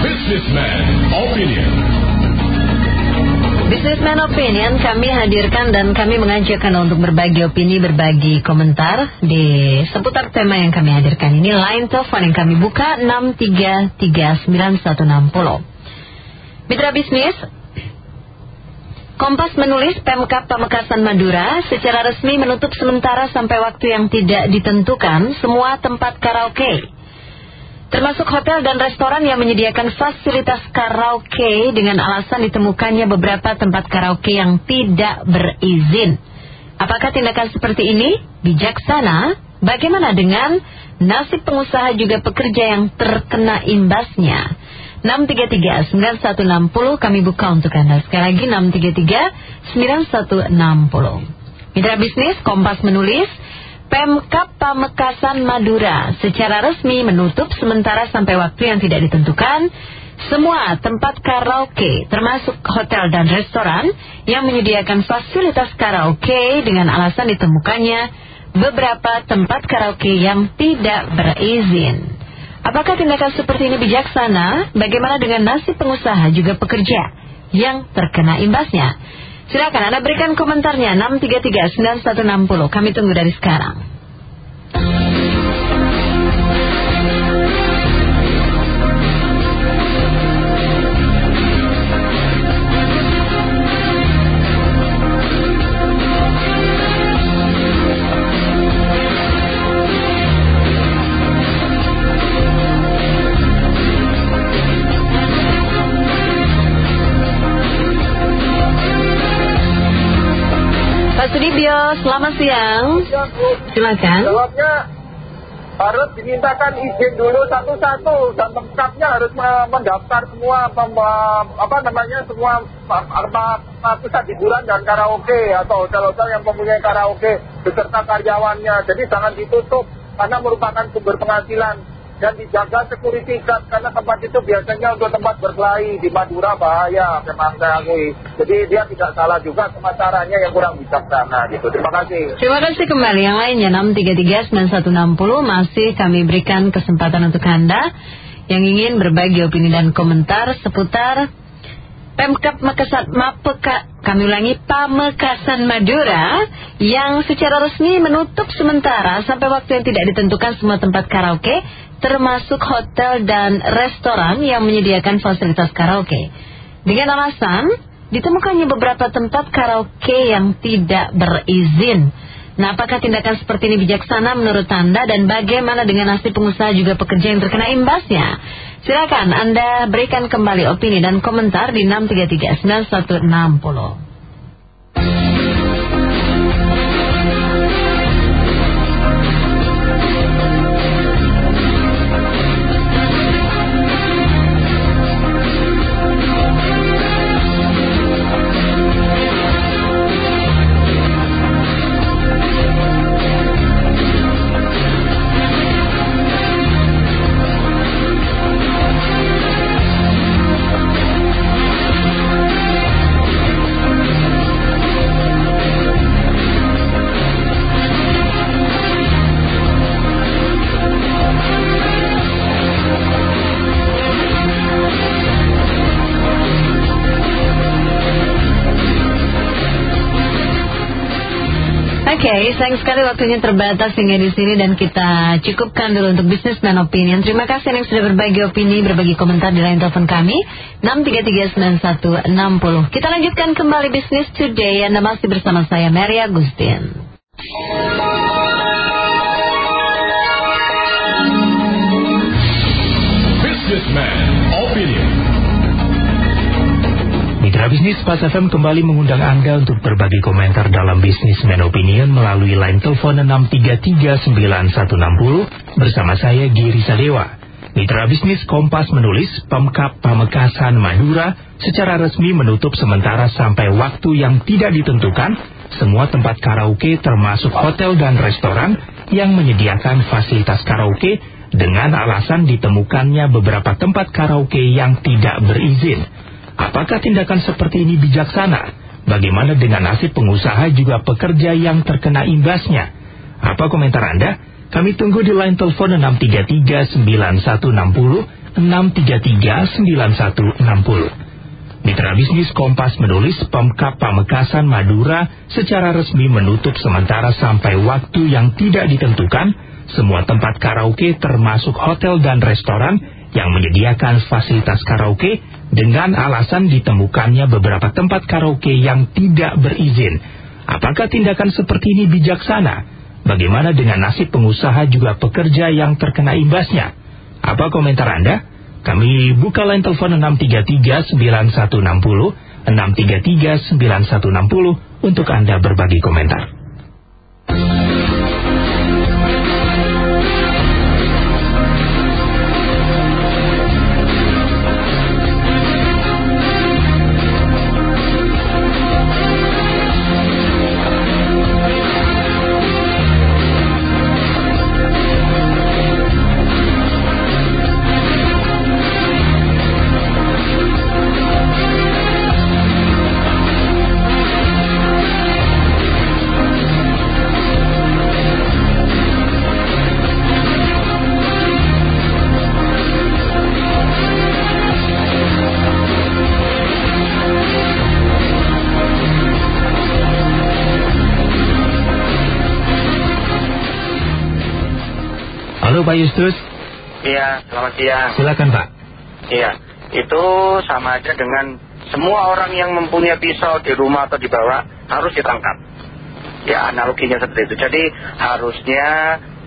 Businessman Opinion. Businessman Opinion kami hadirkan dan kami mengajakkan untuk berbagi opini, berbagi komentar di seputar tema yang kami hadirkan ini. Line telepon yang kami buka 6339160. Mitra bisnis, Kompas menulis Pemkap Pamekasan Madura secara resmi menutup sementara sampai waktu yang tidak ditentukan semua tempat karaoke. Termasuk hotel dan restoran yang menyediakan fasilitas karaoke dengan alasan ditemukannya beberapa tempat karaoke yang tidak berizin. Apakah tindakan seperti ini bijaksana? Bagaimana dengan nasib pengusaha juga pekerja yang terkena imbasnya? 633-9160 kami buka untuk Anda. Sekali lagi 633-9160. Mitra bisnis Kompas menulis, Pemkap Pamekasan Madura secara resmi menutup sementara sampai waktu yang tidak ditentukan semua tempat karaoke termasuk hotel dan restoran yang menyediakan fasilitas karaoke dengan alasan ditemukannya beberapa tempat karaoke yang tidak berizin. Apakah tindakan seperti ini bijaksana? Bagaimana dengan nasib pengusaha juga pekerja yang terkena imbasnya? Silakan Anda berikan komentarnya 633 9160. Kami tunggu dari sekarang. Sudibyo, selamat siang. Silakan. Jawabnya harus dimintakan izin dulu satu-satu dan tempatnya harus mendaftar semua apa namanya semua pusat hiburan dan karaoke atau hotel-hotel yang mempunyai karaoke beserta karyawannya. Jadi jangan ditutup karena merupakan sumber penghasilan dan dijaga security guard karena tempat itu biasanya untuk tempat berkelahi di Madura bahaya memang saya jadi dia tidak salah juga cuma caranya yang kurang bijaksana gitu. Terima kasih. Terima kasih kembali. Yang lainnya 6339160 masih kami berikan kesempatan untuk Anda yang ingin berbagi opini dan komentar seputar Pemkap Makassar Mapeka, kami ulangi Pamekasan Madura yang secara resmi menutup sementara sampai waktu yang tidak ditentukan semua tempat karaoke termasuk hotel dan restoran yang menyediakan fasilitas karaoke. Dengan alasan ditemukannya beberapa tempat karaoke yang tidak berizin. Nah, apakah tindakan seperti ini bijaksana menurut Anda dan bagaimana dengan nasib pengusaha juga pekerja yang terkena imbasnya? Silakan Anda berikan kembali opini dan komentar di 633 9160. Okay, sayang sekali waktunya terbatas hingga di sini dan kita cukupkan dulu untuk bisnis dan opinion. Terima kasih yang sudah berbagi opini, berbagi komentar di line telepon kami 6339160. Kita lanjutkan kembali bisnis today. Anda masih bersama saya Mary Agustin. Businessman Opinion. Mitra bisnis Pas FM kembali mengundang Anda untuk berbagi komentar dalam bisnis Man Opinion melalui line telepon 6339160 bersama saya Giri Sadewa. Mitra bisnis Kompas menulis Pemkap Pamekasan Madura secara resmi menutup sementara sampai waktu yang tidak ditentukan semua tempat karaoke termasuk hotel dan restoran yang menyediakan fasilitas karaoke dengan alasan ditemukannya beberapa tempat karaoke yang tidak berizin. Apakah tindakan seperti ini bijaksana? Bagaimana dengan nasib pengusaha juga pekerja yang terkena imbasnya? Apa komentar Anda? Kami tunggu di line telepon 633 9160 633 9160. Mitra bisnis Kompas menulis Pemkap Pamekasan Madura secara resmi menutup sementara sampai waktu yang tidak ditentukan semua tempat karaoke termasuk hotel dan restoran yang menyediakan fasilitas karaoke dengan alasan ditemukannya beberapa tempat karaoke yang tidak berizin. Apakah tindakan seperti ini bijaksana? Bagaimana dengan nasib pengusaha juga pekerja yang terkena imbasnya? Apa komentar Anda? Kami buka line telepon 633 9160 633 9160 untuk Anda berbagi komentar. Pak Yustus. Iya, selamat siang. Silakan Pak. Iya, itu sama aja dengan semua orang yang mempunyai pisau di rumah atau di bawah harus ditangkap. Ya, analoginya seperti itu. Jadi harusnya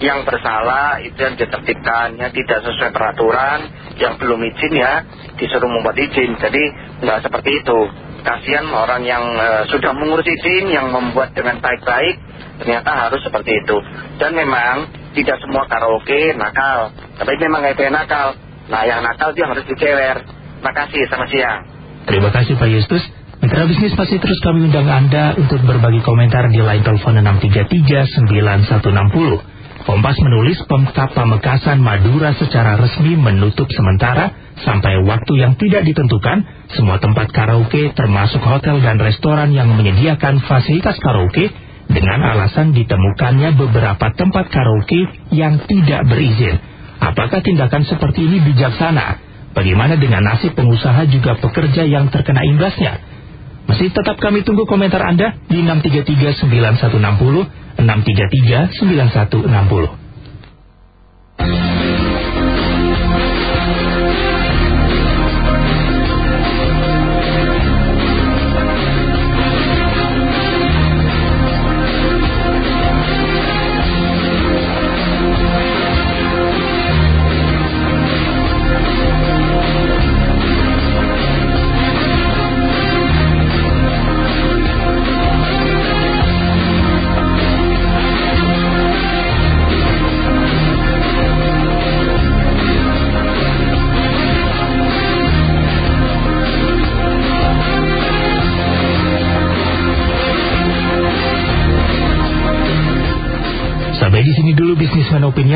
yang bersalah itu yang ditertibkan, yang tidak sesuai peraturan, yang belum izin ya disuruh membuat izin. Jadi nggak seperti itu. Kasihan orang yang eh, sudah mengurus izin, yang membuat dengan baik-baik, ternyata harus seperti itu. Dan memang tidak semua karaoke nakal. Tapi memang itu yang nakal. Nah yang nakal dia harus dicewer. Terima kasih, selamat siang. Terima kasih Pak Yustus. Mitra bisnis masih terus kami undang Anda untuk berbagi komentar di line telepon 633 9160. Kompas menulis Pemkap Pamekasan Madura secara resmi menutup sementara sampai waktu yang tidak ditentukan semua tempat karaoke termasuk hotel dan restoran yang menyediakan fasilitas karaoke dengan alasan ditemukannya beberapa tempat karaoke yang tidak berizin. Apakah tindakan seperti ini bijaksana? Bagaimana dengan nasib pengusaha juga pekerja yang terkena imbasnya? Masih tetap kami tunggu komentar Anda di 633 9160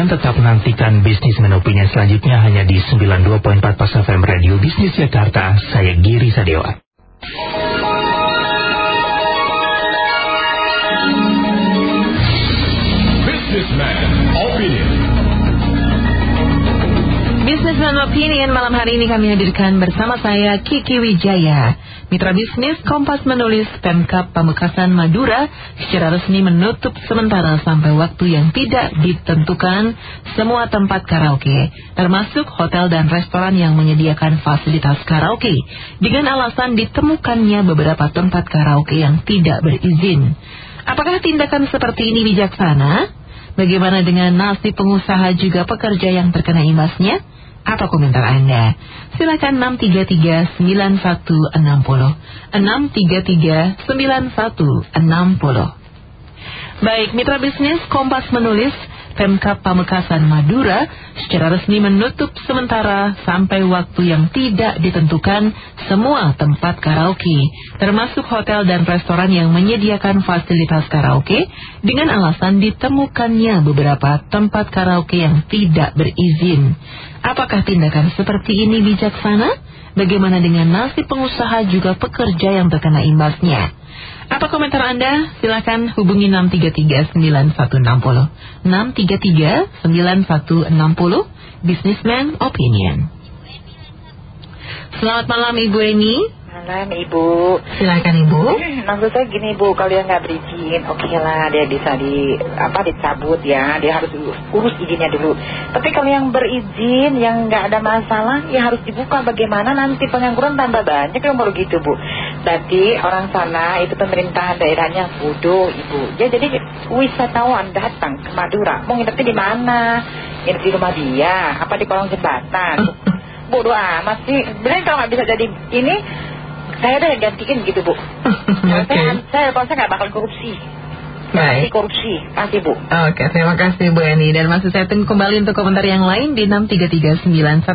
Tetap nantikan Bisnisman Opinion selanjutnya hanya di 92.4 Pas FM Radio Bisnis Jakarta. Saya Giri Sadewa. Businessman Opinion. Businessman Opinion malam hari ini kami hadirkan bersama saya Kiki Wijaya. Mitra bisnis Kompas menulis Pemkap Pamekasan Madura secara resmi menutup sementara sampai waktu yang tidak ditentukan semua tempat karaoke, termasuk hotel dan restoran yang menyediakan fasilitas karaoke, dengan alasan ditemukannya beberapa tempat karaoke yang tidak berizin. Apakah tindakan seperti ini bijaksana? Bagaimana dengan nasib pengusaha juga pekerja yang terkena imbasnya? Apa komentar Anda? Silakan 633 9160. 633 9160. Baik, mitra bisnis Kompas menulis Pemkap Pamekasan Madura secara resmi menutup sementara sampai waktu yang tidak ditentukan semua tempat karaoke, termasuk hotel dan restoran yang menyediakan fasilitas karaoke dengan alasan ditemukannya beberapa tempat karaoke yang tidak berizin. Apakah tindakan seperti ini bijaksana? Bagaimana dengan nasib pengusaha juga pekerja yang terkena imbasnya? Apa komentar Anda? Silakan hubungi 633-9160. 633-9160, Businessman Opinion. Selamat malam Ibu Eni. Malam Ibu. Silakan Ibu. Maksud saya gini Bu, kalau yang nggak berizin, oke lah dia bisa di apa dicabut ya, dia harus urus izinnya dulu. Tapi kalau yang berizin, yang nggak ada masalah, ya harus dibuka. Bagaimana nanti pengangguran tambah banyak yang baru gitu Bu. Berarti orang sana itu pemerintahan daerahnya bodoh Ibu. Ya jadi wisatawan datang ke Madura, mau nginepnya di mana? Nginep di rumah dia, apa di kolong jembatan? Bodoh amat sih. Bener kalau nggak bisa jadi ini, saya udah gantiin gitu Bu. Oke. Saya, saya kalau saya nggak bakal korupsi. Pasti Baik. korupsi, pasti Bu. Oke, terima kasih Bu Eni. Dan masih saya tunggu kembali untuk komentar yang lain di 6339160.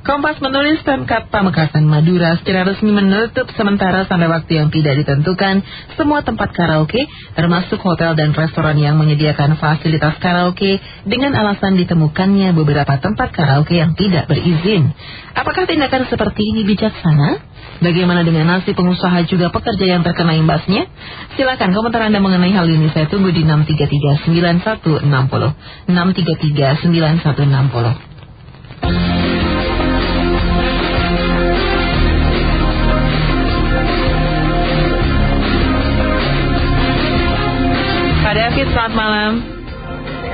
Kompas menulis Pemkap Pamekasan Madura secara resmi menutup sementara sampai waktu yang tidak ditentukan semua tempat karaoke, termasuk hotel dan restoran yang menyediakan fasilitas karaoke dengan alasan ditemukannya beberapa tempat karaoke yang tidak berizin. Apakah tindakan seperti ini bijaksana? Bagaimana dengan nasib pengusaha juga pekerja yang terkena imbasnya? Silakan komentar Anda mengenai hal ini saya tunggu di 6339160. 6339160. David, selamat malam.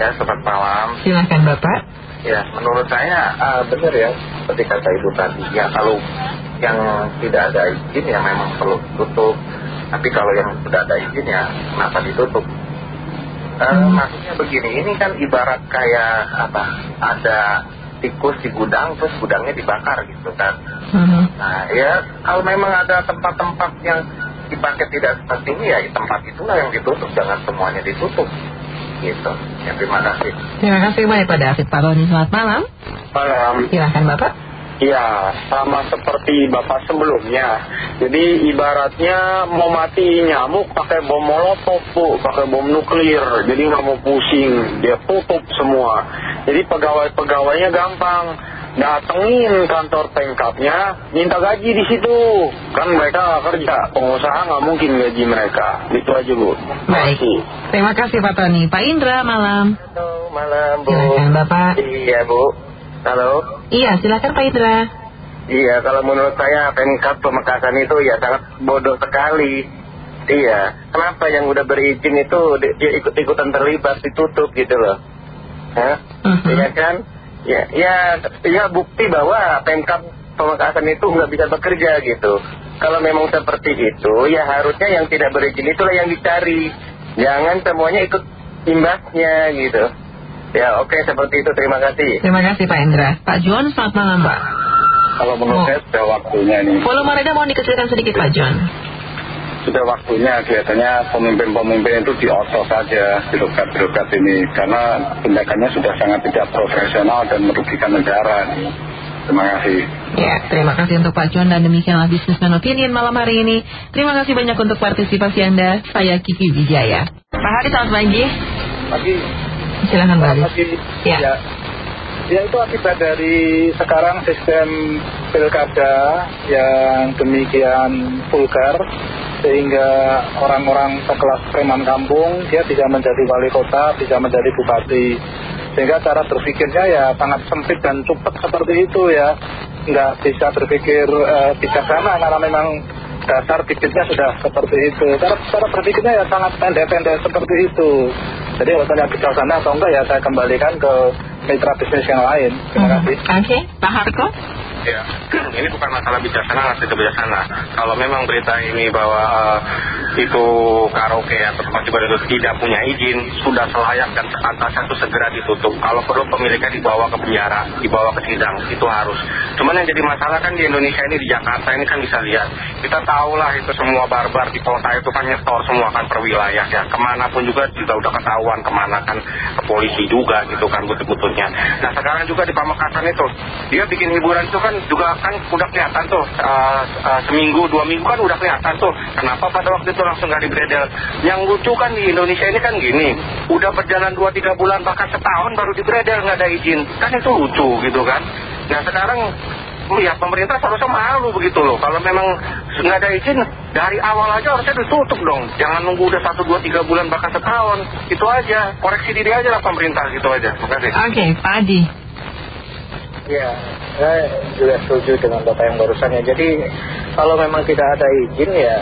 Ya, selamat malam. Silakan Bapak. Ya, menurut saya ah, benar ya, seperti kata Ibu tadi. Ya, kalau yang tidak ada izin ya memang perlu tutup. Tapi kalau yang sudah ada izin ya kenapa ditutup? Eh, Maksudnya begini, ini kan ibarat kayak apa? Ada tikus di gudang, terus gudangnya dibakar gitu kan. Mhm. Nah, ya kalau memang ada tempat-tempat yang dipakai tidak seperti ini ya tempat itulah yang ditutup, jangan semuanya ditutup. Gitu. Ya, terima kasih. Terima kasih banyak Pak David. Pak Roni, selamat malam. Malam. Silakan Bapak. Ya, sama seperti Bapak sebelumnya. Jadi ibaratnya mau mati nyamuk pakai bom molotov, Bu, pakai bom nuklir. Jadi nggak mau pusing, dia tutup semua. Jadi pegawai-pegawainya gampang. Datengin kantor pengkapnya, minta gaji di situ. Kan mereka nggak kerja, pengusaha nggak mungkin gaji mereka. Itu aja, Bu. Baik. Terima kasih Pak Tony. Pak Indra, malam. Halo, malam, Bu. Silakan Bapak. Iya, Bu. Halo. Iya, silakan Pak Indra. Iya, kalau menurut saya Pemkap Pemekasan itu ya sangat bodoh sekali. Iya, kenapa yang udah berizin itu ikut-ikutan terlibat ditutup gitu loh? Hah? Mhm. Iya kan? Ya, ya, ya bukti bahwa Pemkap Pemekasan itu nggak bisa bekerja gitu. Kalau memang seperti itu, ya harusnya yang tidak berizin itulah yang dicari. Jangan semuanya ikut imbasnya gitu. Ya, oke seperti itu. Terima kasih. Terima kasih Pak Indra. Pak John, selamat malam Pak. Kalau menurut saya sudah waktunya nih. Volume reda mohon dikecilkan sedikit Pak John. Sudah waktunya biasanya pemimpin-pemimpin itu diotos saja birokrat-birokrat ini karena tindakannya sudah sangat tidak profesional dan merugikan negara nih. Terima kasih. Ya, terima kasih untuk Pak John dan demikianlah Businessman Opinion malam hari ini. Terima kasih banyak untuk partisipasi Anda. Saya Kiki Wijaya. Pak Hari, selamat pagi. Pagi, Silakan Pak Hari. pagi. Ya. ya. Ya itu akibat dari sekarang sistem pilkada yang demikian vulgar sehingga orang-orang sekelas preman kampung dia bisa menjadi wali kota, bisa menjadi bupati. Sehingga cara berpikirnya ya sangat sempit dan cepat seperti itu ya. Nggak bisa berpikir eh, bijaksana karena memang dasar bibitnya sudah seperti itu. Cara, cara berpikirnya ya sangat pendek-pendek seperti itu. Jadi kalau tanya bijaksana atau enggak ya saya kembalikan ke mitra bisnis yang lain. Terima Mhm. kasih. Oke, Pak Harko. Ya, ini bukan masalah bijaksana atau tidak bijaksana. Kalau memang berita ini bahwa eh, itu karaoke atau tempat ibadah itu tidak punya izin, sudah selayak dan sepantasnya itu segera ditutup. Kalau perlu pemiliknya dibawa ke penjara, dibawa ke sidang, itu harus. Cuman yang jadi masalah kan di Indonesia ini, di Jakarta ini kan bisa lihat. Kita tahu lah itu semua barbar di kota itu kan nyetor semua kan per wilayah ya. Ke mana pun juga juga udah ketahuan ke mana kan ke polisi juga gitu kan butuh-butuhnya. Nah sekarang juga di Pamekasan itu, dia bikin hiburan itu kan juga kan udah kelihatan tuh eh, eh, seminggu dua minggu kan udah kelihatan tuh kenapa pada waktu itu langsung gak dibredel yang lucu kan di Indonesia ini kan gini udah berjalan dua tiga bulan bahkan setahun baru dibredel nggak ada izin kan itu lucu gitu kan nah sekarang ya pemerintah seharusnya malu begitu loh. Kalau memang nggak ada izin, dari awal aja harusnya ditutup dong. Jangan nunggu udah satu, dua, tiga bulan bahkan setahun. Itu aja, koreksi diri aja lah pemerintah gitu aja. Terima kasih. Oke, Pak Adi. Ya, saya juga setuju dengan Bapak yang barusan ya. Jadi kalau memang tidak ada izin ya,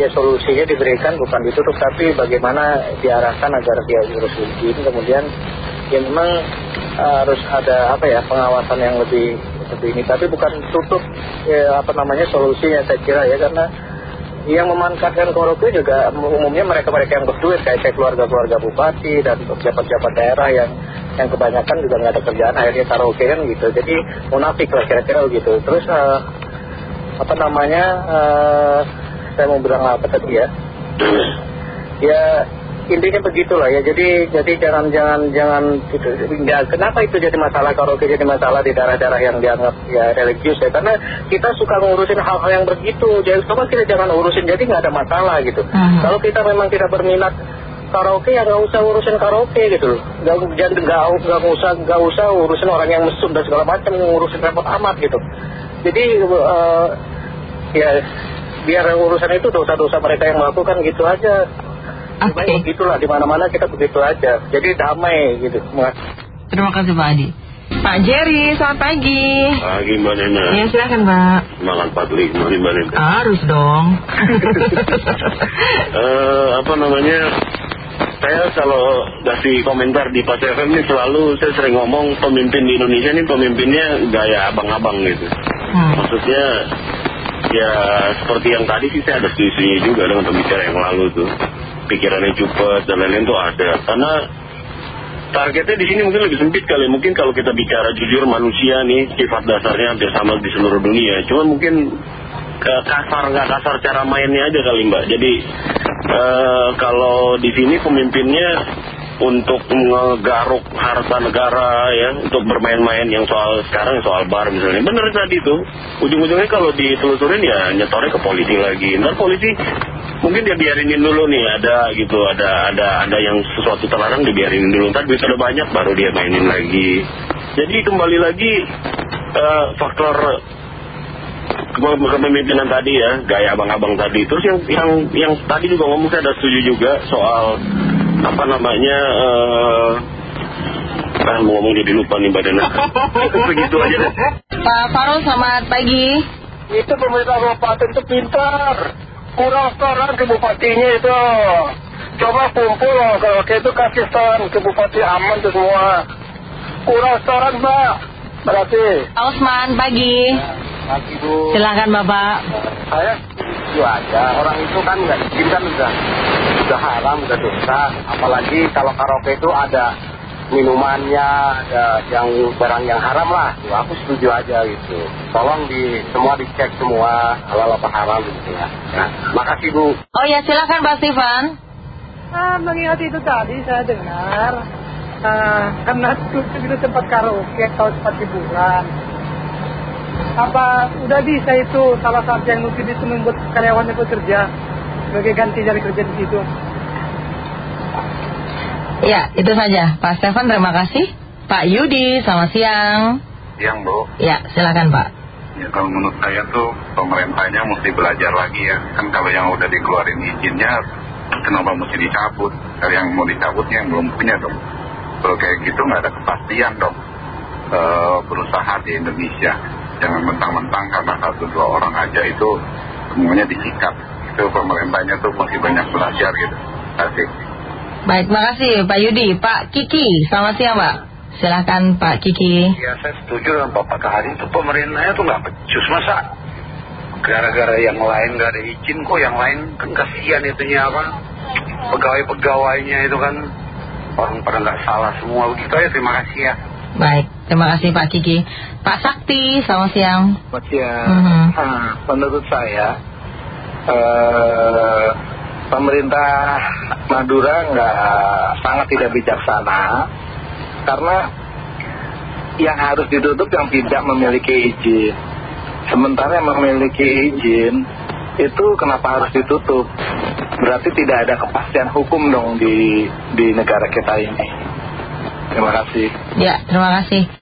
ya solusinya diberikan bukan ditutup, tapi bagaimana diarahkan agar dia urus izin. Kemudian ya memang eh, harus ada apa ya pengawasan yang lebih lebih ini. Tapi bukan tutup ya, apa namanya solusinya saya kira ya karena yang memanfaatkan karaoke juga umumnya mereka-mereka yang berduit kayak keluarga-keluarga bupati dan pejabat-pejabat daerah yang yang kebanyakan juga nggak ada kerjaan akhirnya karaoke kan gitu. Jadi munafik lah kira-kira begitu terus eh, apa namanya eh, saya mau bilang apa tadi ya? Ya intinya begitulah ya. Jadi jadi jangan jangan jangan gitu. Ya, kenapa itu jadi masalah karaoke jadi masalah di daerah-daerah yang dianggap ya religius ya? Karena kita suka ngurusin hal-hal yang begitu. Jadi coba kita jangan urusin jadi nggak ada masalah gitu. Mhm. kalau kita memang tidak berminat karaoke ya nggak usah urusin karaoke gitu loh nggak jangan nggak nggak usah nggak usah urusin orang yang mesum dan segala macam ngurusin repot amat gitu jadi eh, ya biar urusan itu dosa-dosa mereka yang melakukan gitu aja Oke. Baik begitulah di mana-mana kita begitu aja. Jadi damai gitu. Terima kasih Pak Adi. Pak Jerry, selamat pagi. Pagi Mbak Nena Ya silakan Pak. Semangat 45 nih Mbak Nena Harus dong. Eh, Apa namanya Saya kalau kasih komentar di Pas FM ini selalu Saya sering ngomong pemimpin di Indonesia ini pemimpinnya gaya abang-abang gitu Hmm. Maksudnya Ya seperti yang tadi sih saya ada setuju juga dengan pembicara yang lalu tuh Pikirannya cepat dan lain-lain tuh ada Karena targetnya di sini mungkin lebih sempit kali. Mungkin kalau kita bicara jujur manusia nih sifat dasarnya hampir sama di seluruh dunia. Cuma mungkin ke kasar nggak kasar cara mainnya aja kali mbak. Jadi eh, kalau di sini pemimpinnya untuk ngegaruk harta negara ya untuk bermain-main yang soal sekarang soal bar misalnya. Bener tadi tuh. Ujung-ujungnya kalau ditelusurin ya nyetornya ke polisi lagi. Ntar polisi mungkin dia biarinin dulu nih ada gitu ada ada ada yang sesuatu terlarang dibiarinin dulu. Ntar duit udah banyak baru dia mainin lagi. Jadi kembali lagi eh, faktor kepemimpinan tadi ya gaya abang-abang tadi terus yang yang yang tadi juga ngomong saya ada setuju juga soal apa namanya eh ah mau ngomong jadi lupa nih badannya begitu aja deh Pak Farul, selamat pagi. Itu pemerintah kabupaten itu pintar. Kurang setoran ke bupatinya itu. Coba kumpul loh, kalau kayak itu kasih setoran ke bupati aman tuh semua. Kurang setoran mbak. Berarti. Pak Usman, pagi. Pagi bu. Silakan Bapak. Saya setuju aja. Orang itu kan nggak izin kan udah, udah haram, udah dosa. Apalagi kalau karaoke itu ada minumannya, ada yang barang yang haram lah. Tuh, aku setuju aja gitu. Tolong di semua dicek semua halal apa haram gitu ya. Nah, makasih bu. Oh ya, silakan Pak Stefan. Ah, mengingat itu tadi saya dengar ah, karena tutup itu tempat karaoke tahun sempat hiburan. Apa udah bisa itu salah satu yang mungkin itu membuat karyawannya bekerja sebagai ganti dari kerja di situ. Ya, itu saja. Pak Stefan, terima kasih. Pak Yudi, selamat siang. Yang Bu, Ya, silakan Pak. ya kalau menurut saya tuh pemerintahnya mesti belajar lagi ya. Kan kalau yang udah dikeluarin izinnya, kenapa mesti dicabut? Kalau yang mau dicabutnya yang belum punya dong. Kalau kayak gitu nggak ada kepastian dong eh, berusaha di Indonesia. Jangan mentang-mentang karena satu dua orang aja itu semuanya disikat. Itu pemerintahnya tuh masih banyak belajar gitu. Terima kasih. Baik, makasih Pak Yudi. Pak Kiki, selamat siang Pak. Silakan Pak Kiki. Ya saya setuju dengan Bapak Kahari itu pemerintahnya tuh nggak becus masa gara-gara yang lain nggak ada izin kok yang lain kan kasihan itunya apa pegawai-pegawainya itu kan orang pada nggak salah semua begitu aja terima kasih ya Baik, terima kasih Pak Kiki. Pak Sakti, selamat siang. Selamat siang. Mhm. Ah, menurut saya eh, pemerintah Madura nggak sangat tidak bijaksana karena yang harus ditutup yang tidak memiliki izin. Sementara yang memiliki izin itu kenapa harus ditutup? Berarti tidak ada kepastian hukum dong di di negara kita ini. Terima kasih. Ya, terima kasih.